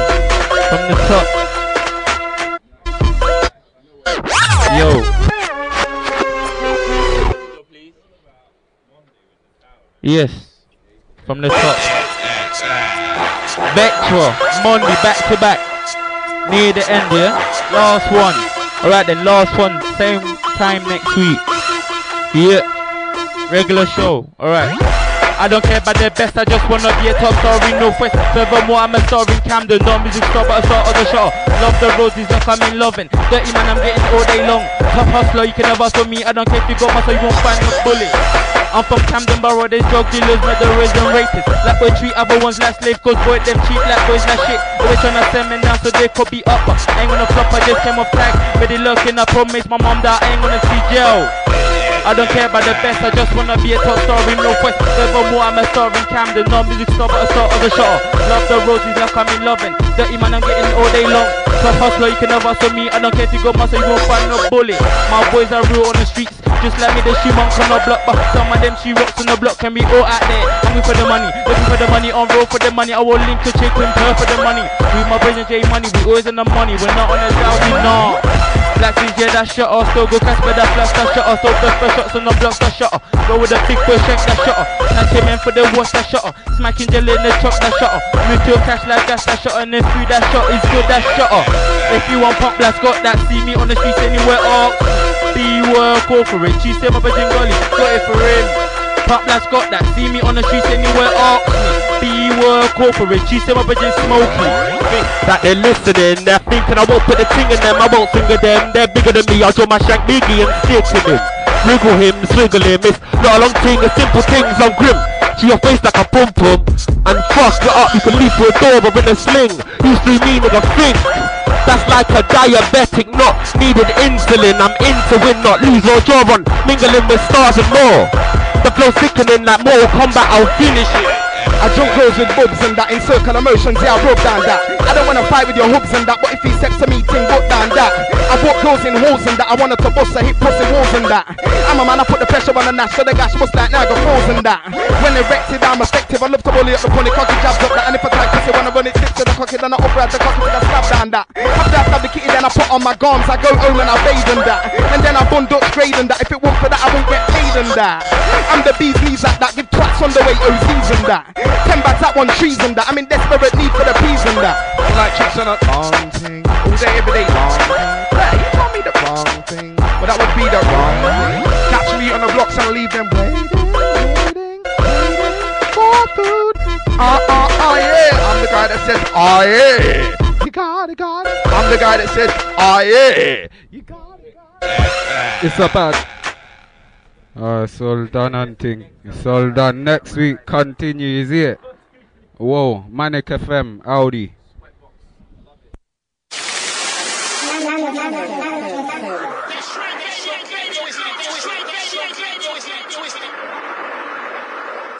From the top. Yo. Yes. From the top. Vector, Monday, back to back. Near the end, yeah? Last one. Alright then, last one, same time next week. Yeah. Regular show. Alright. I don't care about the best, I just wanna be a top star in Northwest. Furthermore, I'm a star in Camden. Not music star, but a star of the show. Love the roses, like I'm in loving. Dirty man, I'm getting all day long. Tough hustler, you can never for me. I don't care if you got muscle, you won't find no bullet. I'm from Camden Borough, there's drug dealers, murderers and rapists. Like boy treat other ones like slave, cause boy them cheap like boys like shit. Always tryna send me down so they could be up. I ain't gonna flop, I just came off tag. Ready looking, I promise my mom that I ain't gonna see jail. I don't care about the best, I just wanna be a top star in Northwest. Furthermore, I'm a star in Camden, No music star, but a star of the show. Love the roses like I'm in loving. Dirty man, I'm getting all day long. Top hustler, you can never see me. I don't care if you go muscle, you won't find no bullet. My boys are real on the streets, just like me, the she monk on the block. But some of them she rocks on the block, can be all out there. Hungry for the money, looking for the money, on road for the money. I will link to chick her for the money. With my brother J money, we always on the money. We're not on the down, we not. Black yeah, that shut off. Still go Casper, that flash, that shut off. Still first for shots on the blocks, that shut off. Go with the big boy shank, that shut off. Now came in for the wash, that shut off. Smacking jelly in the chop, that shut off. Move to a cash like gas, that shut off. And if food, that shot is good, that shut off. If you want pump, blast, got that. See me on the streets anywhere, oh. Be work, go for it. She said my virgin golly, got it for him. Pop blast got that. See me on the streets anywhere, for it. She said my virgin smoky. that they're listening. They're thinking I won't put the thing in them, I won't finger them. They're bigger than me, I'll draw my shank biggie and stick him in. Wriggle him, swiggle him. It's not a long thing, it's simple things. I'm grim. To your face like a pum pum. And fuck it up, you can leap through a door but in a sling. You see me, nigga, think. That's like a diabetic, not needed insulin. I'm into win, not lose or draw on. Mingling with stars and more. The flow sickening like Mortal Kombat, I'll finish it. I drunk girls with boobs and that in circle emotions, yeah, I rub down that. I don't wanna fight with your hooves and that, but if he steps to me, ting, what down that. I bought girls in holes and that, I wanted to bust a hit pussy walls and that. I'm a man, I put the pressure on the nash, so the gash bust like Niagara Falls and that. When erected, I'm effective, I love to bully up the pony, cocky jabs up that, and if I try pussy, wanna run it, stick to the cocky, then I upright the cocky with a stab down that. After I stab the kitty, then I put on my gums, I go home and I bathe in that. And then I bund up straight in that, if it weren't for that, I won't get paid that. I'm the bee's knees like that, give twats on the way, OZs and that. Ten bags at one trees and that, I'm in desperate need for the peas and that. I like chicks on a long thing, all day, every day, long thing. Yeah, you told me the wrong thing, but that would be the wrong thing. Catch me on the blocks and leave them waiting, waiting, waiting for food. Ah, ah, ah, yeah, I'm the guy that says, ah, yeah. You got it, got it. I'm I'm the guy that said, oh yeah. You got it. It's a Uh, bad. Oh, it's all done and thing. It's all done. Next week, continue, is it? Whoa, Manic FM, Audi.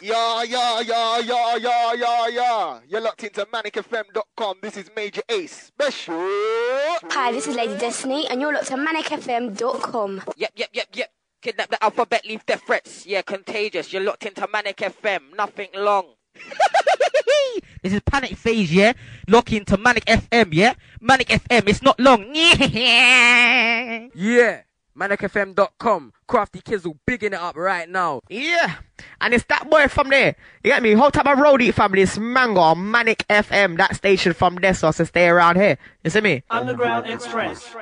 Yeah, yeah, yeah, yeah, yeah, yeah, yeah. You're locked into manicfm.com. This is Major Ace Special. Hi, this is Lady Destiny, and you're looked at manicfm.com. Yep, yep, yep, yep. Kidnap the alphabet, leave death threats. Yeah, contagious. You're locked into Manic FM. Nothing long. This is Panic Phase, yeah? Lock into Manic FM, yeah? Manic FM, it's not long. Yeah, manicfm.com. Crafty Kizzle bigging it up right now. Yeah, and it's that boy from there. You get me? Whole type of roadie family is Mango on Manic FM, that station from there, so to stay around here. You see me? Underground Express.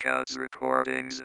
Scouts Recordings.